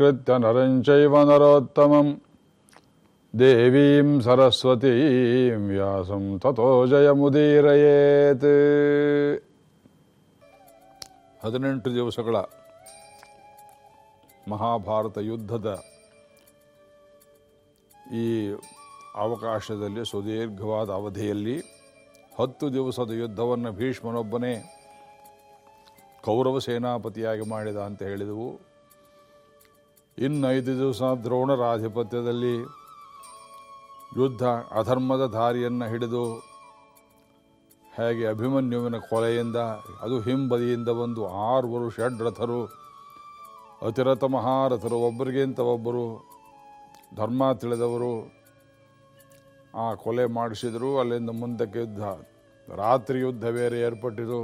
ನಮಸ್ಕೃತ್ಯ ನರಂ ಚೈವ ನರೋತ್ತಮಂ ದೇವೀಂ ಸರಸ್ವತೀಂ ವ್ಯಾಸಂ ತಥೋ ಜಯಮುದೀರಯೇತ್ ಹದಿನೆಂಟು ದಿವಸಗಳ ಮಹಾಭಾರತ ಯುದ್ಧದ ಈ ಅವಕಾಶದಲ್ಲಿ, ಸುದೀರ್ಘವಾದ ಅವಧಿಯಲ್ಲಿ ಹತ್ತು ದಿವಸದ ಯುದ್ಧವನ್ನು ಭೀಷ್ಮನೊಬ್ಬನೇ ಕೌರವ ಸೇನಾಪತಿಯಾಗಿ ಮಾಡಿದ ಅಂತ ಹೇಳಿದೆವು. ಇನ್ನು ಐದು ದಿವಸ ದ್ರೋಣರ ಆಧಿಪತ್ಯದಲ್ಲಿ ಯುದ್ಧ ಅಧರ್ಮದ ದಾರಿಯನ್ನು ಹಿಡಿದು ಹೇಗೆ ಅಭಿಮನ್ಯುವಿನ ಕೊಲೆಯಿಂದ, ಅದು ಹಿಂಬದಿಯಿಂದ ಬಂದು ಆರುವರು ಷಡ್ರಥರು ಅತಿರಥ ಮಹಾರಥರು, ಒಬ್ಬರಿಗಿಂತ ಒಬ್ಬರು ಧರ್ಮ ತಿಳಿದವರು ಆ ಕೊಲೆ ಮಾಡಿಸಿದರು. ಅಲ್ಲಿಂದ ಮುಂದಕ್ಕೆ ಯುದ್ಧ, ರಾತ್ರಿ ಯುದ್ಧ ಬೇರೆ ಏರ್ಪಟ್ಟಿತು.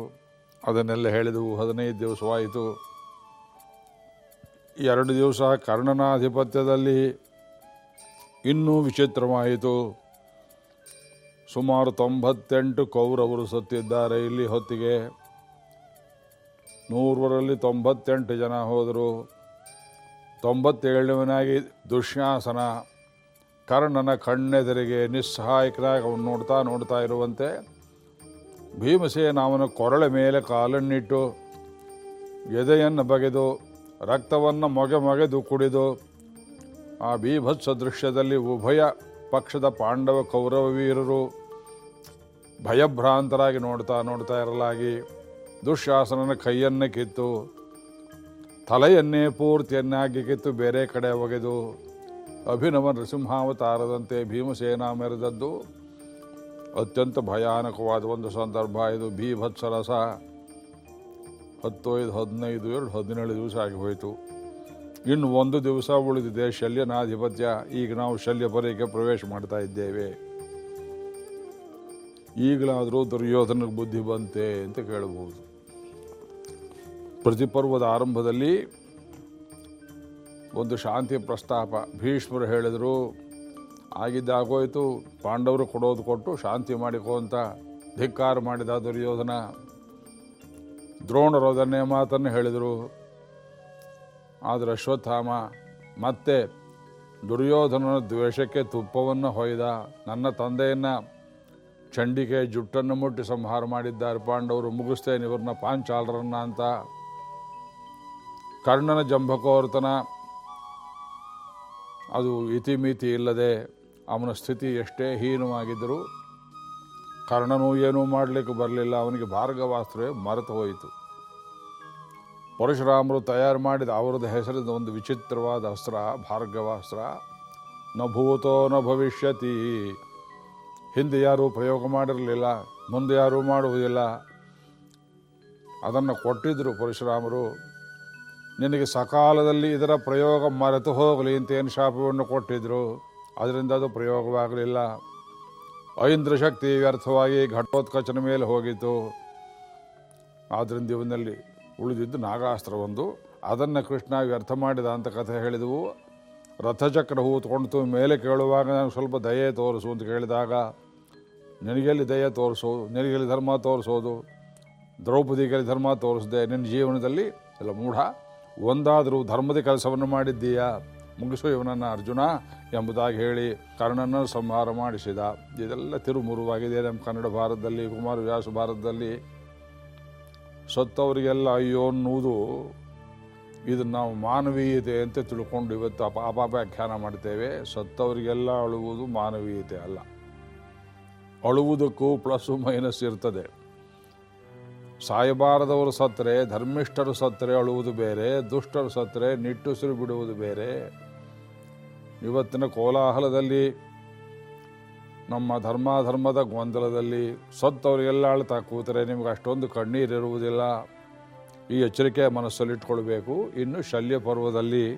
ಅದನ್ನೆಲ್ಲ ಹೇಳಿದವು. ಹದಿನೈದು ದಿವಸವಾಯಿತು. ಎರಡು ದಿವಸ ಕರ್ಣನಾಧಿಪತ್ಯದಲ್ಲಿ ಇನ್ನೂ ವಿಚಿತ್ರವಾಯಿತು. ಸುಮಾರು ತೊಂಬತ್ತೆಂಟು ಕೌರವರು ಸತ್ತಿದ್ದಾರೆ ಇಲ್ಲಿ ಹೊತ್ತಿಗೆ. ನೂರರಲ್ಲಿ ತೊಂಬತ್ತೆಂಟು ಜನ ಹೋದರು. ತೊಂಬತ್ತೇಳನೇವನಾಗಿ ದುಶ್ಯಾಸನ. ಕರ್ಣನ ಕಣ್ಣೆದರಿಗೆ ನಿಸ್ಸಹಾಯಕನಾಗಿ ಅವನು ನೋಡ್ತಾ ನೋಡ್ತಾ ಇರುವಂತೆ ಭೀಮಸೇನ ಅವನ ಕೊರಳ ಮೇಲೆ ಕಾಲನ್ನಿಟ್ಟು ಎದೆಯನ್ನು ಬಗೆದು ರಕ್ತವನ್ನು ಮೊಗೆ ಮೊಗೆದು ಕುಡಿದು, ಆ ಬೀಭತ್ಸ ದೃಶ್ಯದಲ್ಲಿ ಉಭಯ ಪಕ್ಷದ ಪಾಂಡವ ಕೌರವ ವೀರರು ಭಯಭ್ರಾಂತರಾಗಿ ನೋಡ್ತಾ ನೋಡ್ತಾ ಇರಲಾಗಿ ದುಶ್ಯಾಸನನ ಕೈಯನ್ನೇ ಕಿತ್ತು, ತಲೆಯನ್ನೇ ಪೂರ್ತಿಯನ್ನಾಗಿ ಕಿತ್ತು ಬೇರೆ ಕಡೆ ಒಗೆದು, ಅಭಿನವ ನೃಸಿಂಹಾವತಾರದಂತೆ ಭೀಮಸೇನಾ ಮೆರೆದದ್ದು ಅತ್ಯಂತ ಭಯಾನಕವಾದ ಒಂದು ಸಂದರ್ಭ. ಇದು ಭೀಭತ್ಸರಸ ಹತ್ತೈದು, ಹದಿನೈದು, ಎರಡು ಹದಿನೇಳು ದಿವಸ ಆಗಿ ಹೋಯಿತು. ಇನ್ನು ಒಂದು ದಿವಸ ಉಳಿದಿದೆ ಶಲ್ಯನಾಧಿಪತ್ಯ. ಈಗ ನಾವು ಶಲ್ಯಪುರಕ್ಕೆ ಪ್ರವೇಶ ಮಾಡ್ತಾ ಇದ್ದೇವೆ. ಈಗಲಾದರೂ ದುರ್ಯೋಧನ ಬುದ್ಧಿ ಬಂತೆ ಅಂತ ಕೇಳಬಹುದು. ಪ್ರತಿಪರ್ವದ ಆರಂಭದಲ್ಲಿ ಒಂದು ಶಾಂತಿ ಪ್ರಸ್ತಾಪ. ಭೀಷ್ಮರು ಹೇಳಿದರು ಆಗಿದ್ದಾಗೋಯ್ತು ಪಾಂಡವರು ಕೊಡೋದು ಕೊಟ್ಟು ಶಾಂತಿ ಮಾಡಿಕೋ ಅಂತ, ಧಿಕ್ಕಾರ ಮಾಡಿದ ದುರ್ಯೋಧನ. ದ್ರೋಣರು ಅದನ್ನೇ ಮಾತನ್ನು ಹೇಳಿದರು. ಆದರೆ ಅಶ್ವತ್ಥಾಮ, ಮತ್ತೆ ದುರ್ಯೋಧನನ ದ್ವೇಷಕ್ಕೆ ತುಪ್ಪವನ್ನು ಹೊಯ್ದ ನನ್ನ ತಂದೆಯನ್ನು ಚಂಡಿಕೆ ಜುಟ್ಟನ್ನು ಮುಟ್ಟಿ ಸಂಹಾರ ಮಾಡಿದ್ದಾರೆ ಪಾಂಡವರು, ಮುಗಿಸ್ತೇನೆ ಇವ್ರನ್ನ ಪಾಂಚಾಲರನ್ನ ಅಂತ. ಕರ್ಣನ ಜಂಭಕೋರ್ತನ ಅದು ಇತಿಮಿತಿ ಇಲ್ಲದೆ ಅವನ ಸ್ಥಿತಿ ಎಷ್ಟೇ ಹೀನವಾಗಿದ್ದರೂ ಕರ್ಣನು ಏನೂ ಮಾಡಲಿಕ್ಕೆ ಬರಲಿಲ್ಲ. ಅವನಿಗೆ ಭಾರ್ಗವಾಸ್ತ್ರವೇ ಮರೆತು ಹೋಯಿತು. ಪರಶುರಾಮರು ತಯಾರು ಮಾಡಿದ ಅವರದ್ದು ಹೆಸರಿನ ಒಂದು ವಿಚಿತ್ರವಾದ ಅಸ್ತ್ರ, ಭಾರ್ಗವಾಸ್ತ್ರ. ನ ಭೂತೋ ನ ಭವಿಷ್ಯತಿ. ಹಿಂದೆ ಯಾರೂ ಪ್ರಯೋಗ ಮಾಡಿರಲಿಲ್ಲ, ಮುಂದೆ ಯಾರೂ ಮಾಡುವುದಿಲ್ಲ. ಅದನ್ನು ಕೊಟ್ಟಿದ್ದರು ಪರಶುರಾಮರು. ನಿನಗೆ ಸಕಾಲದಲ್ಲಿ ಇದರ ಪ್ರಯೋಗ ಮರೆತು ಹೋಗಲಿ ಅಂತ ಏನು ಶಾಪವನ್ನು ಕೊಟ್ಟಿದ್ದರು ಅದರಿಂದ ಅದು ಪ್ರಯೋಗವಾಗಲಿಲ್ಲ. ಐಂದ್ರ ಶಕ್ತಿ ವ್ಯರ್ಥವಾಗಿ ಘಟೋತ್ಕಚನ ಮೇಲೆ ಹೋಗಿತ್ತು. ಆದ್ದರಿಂದ ಇವನಲ್ಲಿ ಉಳಿದಿದ್ದು ನಾಗಾಸ್ತ್ರ ಒಂದು ಅದನ್ನು ಕೃಷ್ಣ ವ್ಯರ್ಥ ಮಾಡಿದ ಅಂತ ಕಥೆ ಹೇಳಿದವು. ರಥಚಕ್ರ ಹೂತ್ಕೊಂಡು ಮೇಲೆ ಕೇಳುವಾಗ ನಾನು ಸ್ವಲ್ಪ ದಯೆ ತೋರಿಸು ಅಂತ ಕೇಳಿದಾಗ, ನಿನಗೆಲ್ಲಿ ದಯೆ ತೋರಿಸೋದು ನಿನಗೆಲ್ಲಿ ಧರ್ಮ ತೋರಿಸೋದು? ದ್ರೌಪದಿಗೆಲ್ಲಿ ಧರ್ಮ ತೋರಿಸಿದೆ ನಿನ್ನ ಜೀವನದಲ್ಲಿ? ಎಲ್ಲ ಮೂಢ, ಒಂದಾದರೂ ಧರ್ಮದ ಕೆಲಸವನ್ನು ಮಾಡಿದ್ದೀಯಾ? ಮುಗಿಸು ಇವನನ್ನು ಅರ್ಜುನ ಎಂಬುದಾಗಿ ಹೇಳಿ ಕರ್ಣನ ಸಂಹಾರ ಮಾಡಿಸಿದ. ಇದೆಲ್ಲ ತಿರುಮುರುವಾಗಿದೆ ನಮ್ಮ ಕನ್ನಡ ಭಾರತದಲ್ಲಿ ಕುಮಾರವ್ಯಾಸ ಭಾರತದಲ್ಲಿ. ಸತ್ತವರಿಗೆಲ್ಲ ಅಯ್ಯೋ ಅನ್ನುವುದು ಇದನ್ನು ನಾವು ಮಾನವೀಯತೆ ಅಂತ ತಿಳ್ಕೊಂಡು ಇವತ್ತು ಅಪ, ಅಪವ್ಯಾಖ್ಯಾನ ಮಾಡ್ತೇವೆ. ಸತ್ತವರಿಗೆಲ್ಲ ಅಳುವುದು ಮಾನವೀಯತೆ ಅಲ್ಲ. ಅಳುವುದಕ್ಕೂ ಪ್ಲಸ್ ಮೈನಸ್ ಇರ್ತದೆ. ಸಾಯಬಾರದವರು ಸತ್ತರೆ, ಧರ್ಮಿಷ್ಠರು ಸತ್ತರೆ ಅಳುವುದು ಬೇರೆ, ದುಷ್ಟರು ಸತ್ತರೆ, ನಿಟ್ಟುಸಿರು ಬಿಡುವುದು ಬೇರೆ. ಇವತ್ತಿನ ಕೋಲಾಹಲದಲ್ಲಿ, ನಮ್ಮ ಧರ್ಮಾಧರ್ಮದ ಗೊಂದಲದಲ್ಲಿ ಸತ್ತವರಿಗೆಲ್ಲ ಅಳ್ತಾ ಕೂತರೆ ನಿಮ್ಗೆ ಅಷ್ಟೊಂದು ಕಣ್ಣೀರಿರುವುದಿಲ್ಲ ಈ ಎಚ್ಚರಿಕೆ ಮನಸ್ಸಲ್ಲಿಟ್ಕೊಳ್ಬೇಕು. ಇನ್ನು ಶಲ್ಯ ಪರ್ವದಲ್ಲಿ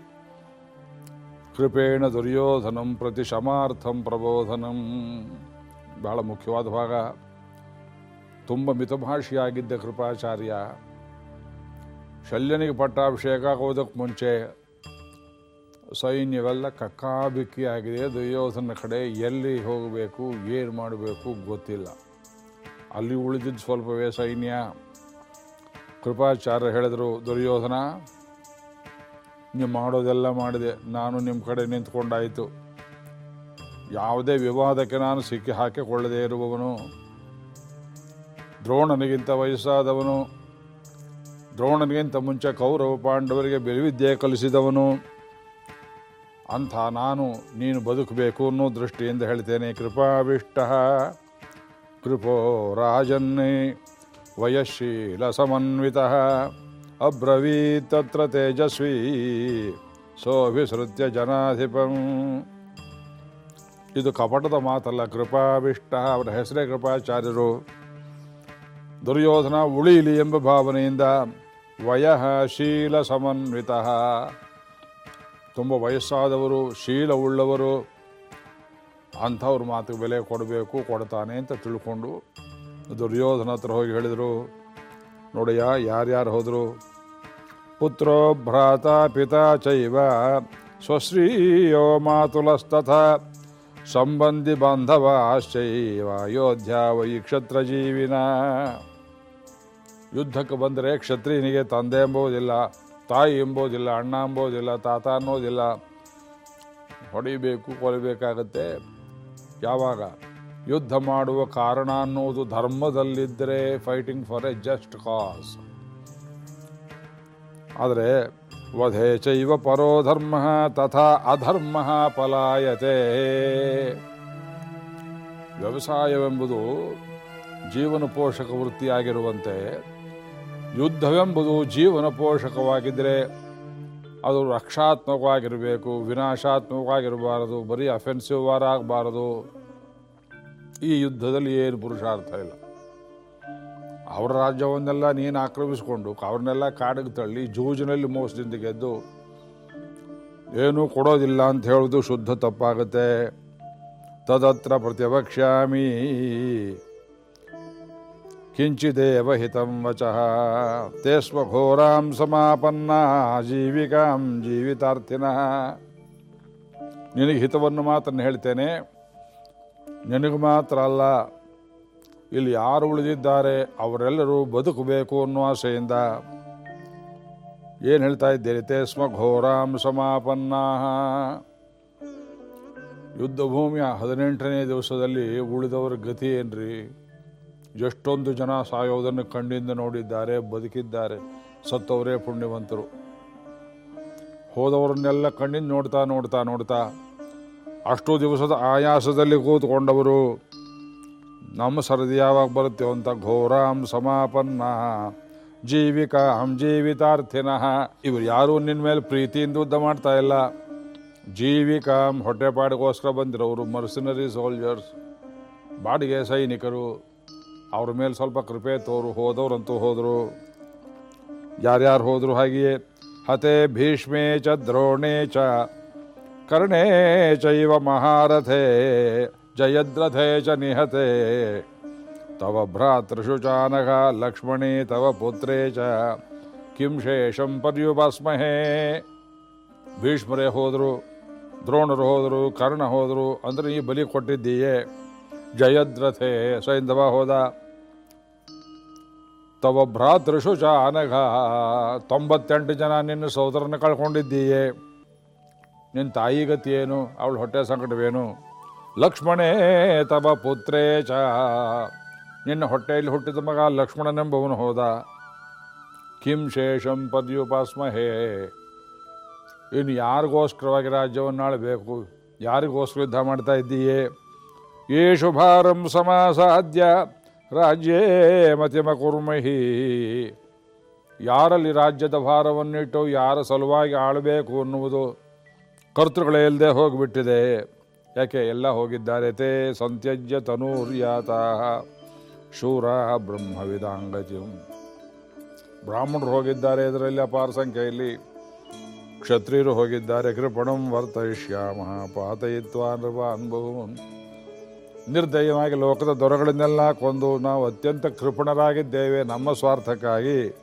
ಕೃಪೇಣ ದುರ್ಯೋಧನಂ ಪ್ರತಿ ಶಮಾರ್ಥಂ ಪ್ರಬೋಧನಂ. ಬಹಳ ಮುಖ್ಯವಾದ ಭಾಗ. ತುಂಬ ಮಿತಭಾಷಿಯಾಗಿದ್ದ ಕೃಪಾಚಾರ್ಯ. ಶಲ್ಯನಿಗೆ ಪಟ್ಟಾಭಿಷೇಕ ಆಗೋದಕ್ಕೆ ಮುಂಚೆ ಸೈನ್ಯವೆಲ್ಲ ಕಕ್ಕಾಬಿಕ್ಕಿಯಾಗಿದೆ. ದುರ್ಯೋಧನ ಕಡೆ ಎಲ್ಲಿ ಹೋಗಬೇಕು, ಏನು ಮಾಡಬೇಕು ಗೊತ್ತಿಲ್ಲ. ಅಲ್ಲಿ ಉಳಿದಿದ್ದು ಸ್ವಲ್ಪವೇ ಸೈನ್ಯ. ಕೃಪಾಚಾರ್ಯ ಹೇಳಿದರು, ದುರ್ಯೋಧನ ನೀವು ಮಾಡೋದೆಲ್ಲ ಮಾಡಿದೆ. ನಾನು ನಿಮ್ಮ ಕಡೆ ನಿಂತ್ಕೊಂಡಾಯಿತು. ಯಾವುದೇ ವಿವಾದಕ್ಕೆ ನಾನು ಸಿಕ್ಕಿ ಹಾಕಿಕೊಳ್ಳದೇ ಇರುವವನು. ದ್ರೋಣನಿಗಿಂತ ವಯಸ್ಸಾದವನು. ದ್ರೋಣನಿಗಿಂತ ಮುಂಚೆ ಕೌರವ ಪಾಂಡವರಿಗೆ ಬೆಲೆವಿದ್ಯೆ ಕಲಿಸಿದವನು. ಅಂಥ ನಾನು ನೀನು ಬದುಕಬೇಕು ಅನ್ನೋ ದೃಷ್ಟಿಯಿಂದ ಹೇಳ್ತೇನೆ. ಕೃಪಾವಿಷ್ಟ. ಕೃಪೋ ರಾಜನ್ನೇ ವಯಶೀಲ ಸಮನ್ವಿತ. ಅಬ್ರವೀತತ್ರ ತತ್ರ ತೇಜಸ್ವಿ. ಸೋಭಿಸೃತ್ಯ ಜನಾಧಿಪಂ. ಇದು ಕಪಟದ ಮಾತಲ್ಲ, ಕೃಪಾವಿಷ್ಟ. ಅವರ ಹೆಸರೇ ಕೃಪಾಚಾರ್ಯರು. ದುರ್ಯೋಧನ ಉಳಿಯಲಿ ಎಂಬ ಭಾವನೆಯಿಂದ ವಯಃ ಶೀಲ ಸಮನ್ವಿತ. ತುಂಬ ವಯಸ್ಸಾದವರು ಶೀಲವುಳ್ಳವರು ಅಂಥವ್ರ ಮಾತಿಗೆ ಬೆಲೆ ಕೊಡಬೇಕು, ಕೊಡ್ತಾನೆ ಅಂತ ತಿಳ್ಕೊಂಡು ದುರ್ಯೋಧನ ಹತ್ರ ಹೋಗಿ ಹೇಳಿದರು, ನೋಡಯ್ಯ, ಯಾರ್ಯಾರು ಹೋದರು? ಪುತ್ರೋ, ಭ್ರಾತ, ಪಿತಾ ಚೈವ, ಸ್ವಶ್ರೀಯೋ ಮಾತುಲಸ್ತಥ, ಸಂಬಂಧಿ ಬಾಂಧವಾಶ್ಚೈವ ಅಯೋಧ್ಯ ವೈ ಕ್ಷತ್ರ ಜೀವಿನ. ಯುದ್ಧಕ್ಕೆ ಬಂದರೆ ಕ್ಷತ್ರಿಯನಿಗೆ ತಂದೆ ಎಂಬುವುದಿಲ್ಲ. ತಾಯಿ ಎಂಬುದಿಲ್ಲ ಅಣ್ಣ ಎಂಬೋದಿಲ್ಲ ತಾತ ಅನ್ನೋದಿಲ್ಲ ಹೊಡಿಬೇಕು ಕೊಲ್ಲಬೇಕಾಗತ್ತೆ ಯಾವಾಗ? ಯುದ್ಧ ಮಾಡುವ ಕಾರಣ ಅನ್ನೋದು ಧರ್ಮದಲ್ಲಿದ್ದರೆ fighting for a just cause ಆದರೆ ವಧೆ ಚೈವ ಪರೋ ಧರ್ಮ, ತಥಾ ಅಧರ್ಮ ಪಲಾಯತೆ. ವ್ಯವಸಾಯವೆಂಬುದು ಜೀವನ ಪೋಷಕ ವೃತ್ತಿಯಾಗಿರುವಂತೆ ಯುದ್ಧವೆಂಬುದು ಜೀವನ ಪೋಷಕವಾಗಿದ್ದರೆ ಅದು ರಕ್ಷಾತ್ಮಕವಾಗಿರಬೇಕು, ವಿನಾಶಾತ್ಮಕವಾಗಿರಬಾರದು, ಬರೀ ಅಫೆನ್ಸಿವ್ ವಾರ್ ಆಗಬಾರದು. ಈ ಯುದ್ಧದಲ್ಲಿ ಏನು ಪುರುಷಾರ್ಥ ಇಲ್ಲ. ಅವರ ರಾಜ್ಯವನ್ನೆಲ್ಲ ನೀನು ಆಕ್ರಮಿಸಿಕೊಂಡು, ಅವ್ರನ್ನೆಲ್ಲ ಕಾಡಿಗೆ ತಳ್ಳಿ ಜೂಜಿನಲ್ಲಿ ಮೋಸದಿಂದ ಗೆದ್ದು, ಏನೂ ಕೊಡೋದಿಲ್ಲ ಅಂತ ಹೇಳೋದು ಶುದ್ಧ ತಪ್ಪಾಗುತ್ತೆ. ತದತ್ರ ಪ್ರತ್ಯವಕ್ಷ್ಯಾಮಿ. ಕಿಂಚಿದೇವ ಹಿತಂ ವಚಃ. ತೇ ಸ್ವಘೋರಾಂ ಸಮಾಪನ್ನ ಜೀವಿಕಾಂ ಜೀವಿತಾರ್ಥಿನಃ. ನಿನಗೆ ಹಿತವನ್ನು ಮಾತ್ರ ಹೇಳ್ತೇನೆ. ನಿನಗೆ ಮಾತ್ರ ಅಲ್ಲ, ಇಲ್ಲಿ ಯಾರು ಉಳಿದಿದ್ದಾರೆ ಅವರೆಲ್ಲರೂ ಬದುಕಬೇಕು ಅನ್ನೋ ಆಸೆಯಿಂದ. ಏನು ಹೇಳ್ತಾ ಇದ್ದೇನೆ ತೇ ಘೋರಾಂ ಸಮಾಪನ್ನ. ಯುದ್ಧ ಭೂಮಿಯ ಹದಿನೆಂಟನೇ ದಿವಸದಲ್ಲಿ ಉಳಿದವರ ಗತಿ ಏನ್ರಿ? ಎಷ್ಟೊಂದು ಜನ ಸಾಯೋದನ್ನು ಕಣ್ಣಿಂದ ನೋಡಿದ್ದಾರೆ, ಬದುಕಿದ್ದಾರೆ. ಸತ್ತವರೇ ಪುಣ್ಯವಂತರು. ಹೋದವರನ್ನೆಲ್ಲ ಕಣ್ಣಿಂದ ನೋಡ್ತಾ ನೋಡ್ತಾ ನೋಡ್ತಾ ಅಷ್ಟು ದಿವಸದ ಆಯಾಸದಲ್ಲಿ ಕೂತ್ಕೊಂಡವರು, ನಮ್ಮ ಸರದಿ ಯಾವಾಗ ಬರುತ್ತೆ ಅಂತ ಘೋರಾಂ ಸಮಾಪನ್ನ ಜೀವಿಕಾಂ ಜೀವಿತಾರ್ಥಿನಃ. ಇವರು ಯಾರೂ ನಿನ್ನ ಮೇಲೆ ಪ್ರೀತಿಯಿಂದ ಉದ್ದ ಮಾಡ್ತಾ ಇಲ್ಲ. ಜೀವಿಕಾಂ ಹೊಟ್ಟೆಪಾಡಿಗೋಸ್ಕರ ಬಂದಿರೋರು ಮರ್ಸಿನರಿ ಸೋಲ್ಜರ್ಸ್, ಬಾಡಿಗೆ ಸೈನಿಕರು. ಅವ್ರ ಮೇಲೆ ಸ್ವಲ್ಪ ಕೃಪೆ ತೋರು, ಹೋದವ್ರಂತೂ ಹೋದರು. ಯಾರ್ಯಾರು ಹೋದರು ಹಾಗೆಯೇ, ಹತೆ ಭೀಷ್ಮೇ ಚ, ದ್ರೋಣೇ ಚ, ಕರ್ಣೇ ಚೈವ ಮಹಾರಥೇ, ಜಯದ್ರಥೇ ಚ, ನಿಹತೆ. ತವ ಭ್ರಾತೃಷು ಚಾನಘ ಲಕ್ಷ್ಮಣೇ ತವ ಪುತ್ರೇ ಚ, ಕಿಂ ಶೇಷಂ ಪರ್ಯುಪಾಸ್ಮಹೇ ಭೀಷ್ಮರೇ ಹೋದರು, ದ್ರೋಣರು ಹೋದರು, ಕರ್ಣ ಹೋದರು, ಅಂದರೆ ಈ ಬಲಿ ಕೊಟ್ಟಿದ್ದೀಯೇ. ಜಯದ್ರಥೆ, ಸೈಂಧವ ಹೋದ. ತವ ಭ್ರಾತೃಷು ಚ ಅನಘ ತೊಂಬತ್ತೆಂಟು ಜನ ನಿನ್ನ ಸೋದರನ ಕಳ್ಕೊಂಡಿದ್ದೀಯೇ. ನಿನ್ನ ತಾಯಿ ಗತಿ ಏನು ಅವಳ ಹೊಟ್ಟೆ ಸಂಕಟವೇನು? ಲಕ್ಷ್ಮಣೇ ತವ ಪುತ್ರೇ ಚ. ನಿನ್ನ ಹೊಟ್ಟೆಯಲ್ಲಿ ಹುಟ್ಟಿದ ಮಗ ಲಕ್ಷ್ಮಣನೆಂಬವನು ಹೋದ. ಕಿಂ ಶೇಷಂ ಪದ್ಯುಪಾಸ್ಮಹೇ ಇನ್ನು ಯಾರಿಗೋಸ್ಕರವಾಗಿ ರಾಜ್ಯವನ್ನು ಆಳಬೇಕು? ಯಾರಿಗೋಸ್ಕರ ಯುದ್ಧ ಮಾಡ್ತಾ ಇದ್ದೀಯೇ? ಯೇಷು ಸಮಾಸಾದ್ಯ ರಾಜ್ಯೇ ಮತಿಮ ಕುರ್ಮಹಿ. ಯಾರಲ್ಲಿ ರಾಜ್ಯದ ಭಾರವನ್ನಿಟ್ಟು ಯಾರ ಸಲುವಾಗಿ ಆಳಬೇಕು ಅನ್ನುವುದು ಕರ್ತೃಗಳೇ ಇಲ್ಲದೆ ಹೋಗಿಬಿಟ್ಟಿದೆ. ಯಾಕೆ ಎಲ್ಲ ಹೋಗಿದ್ದಾರೆ ತೇ ಸಂತ್ಯಜ್ಯ ತನೂರ್ಯಾತ ಶೂರ ಬ್ರಹ್ಮವಿದಾಂಗಜಿ ಬ್ರಾಹ್ಮಣರು ಹೋಗಿದ್ದಾರೆ ಇದರಲ್ಲಿ ಅಪಾರ ಸಂಖ್ಯೆಯಲ್ಲಿ. ಕ್ಷತ್ರಿಯರು ಹೋಗಿದ್ದಾರೆ ಕೃಪಣಂ ವರ್ತಯಿಷ್ಯಾಮ. ಪಾತಯಿತ್ವ ಅನುಭವ ನಿರ್ದಯವಾಗಿ ಲೋಕದ ದೊರಗಳನ್ನೆಲ್ಲ ಕೊಂದು ನಾವು ಅತ್ಯಂತ ಕೃಪಣರಾಗಿದ್ದೇವೆ ನಮ್ಮ ಸ್ವಾರ್ಥಕ್ಕಾಗಿ.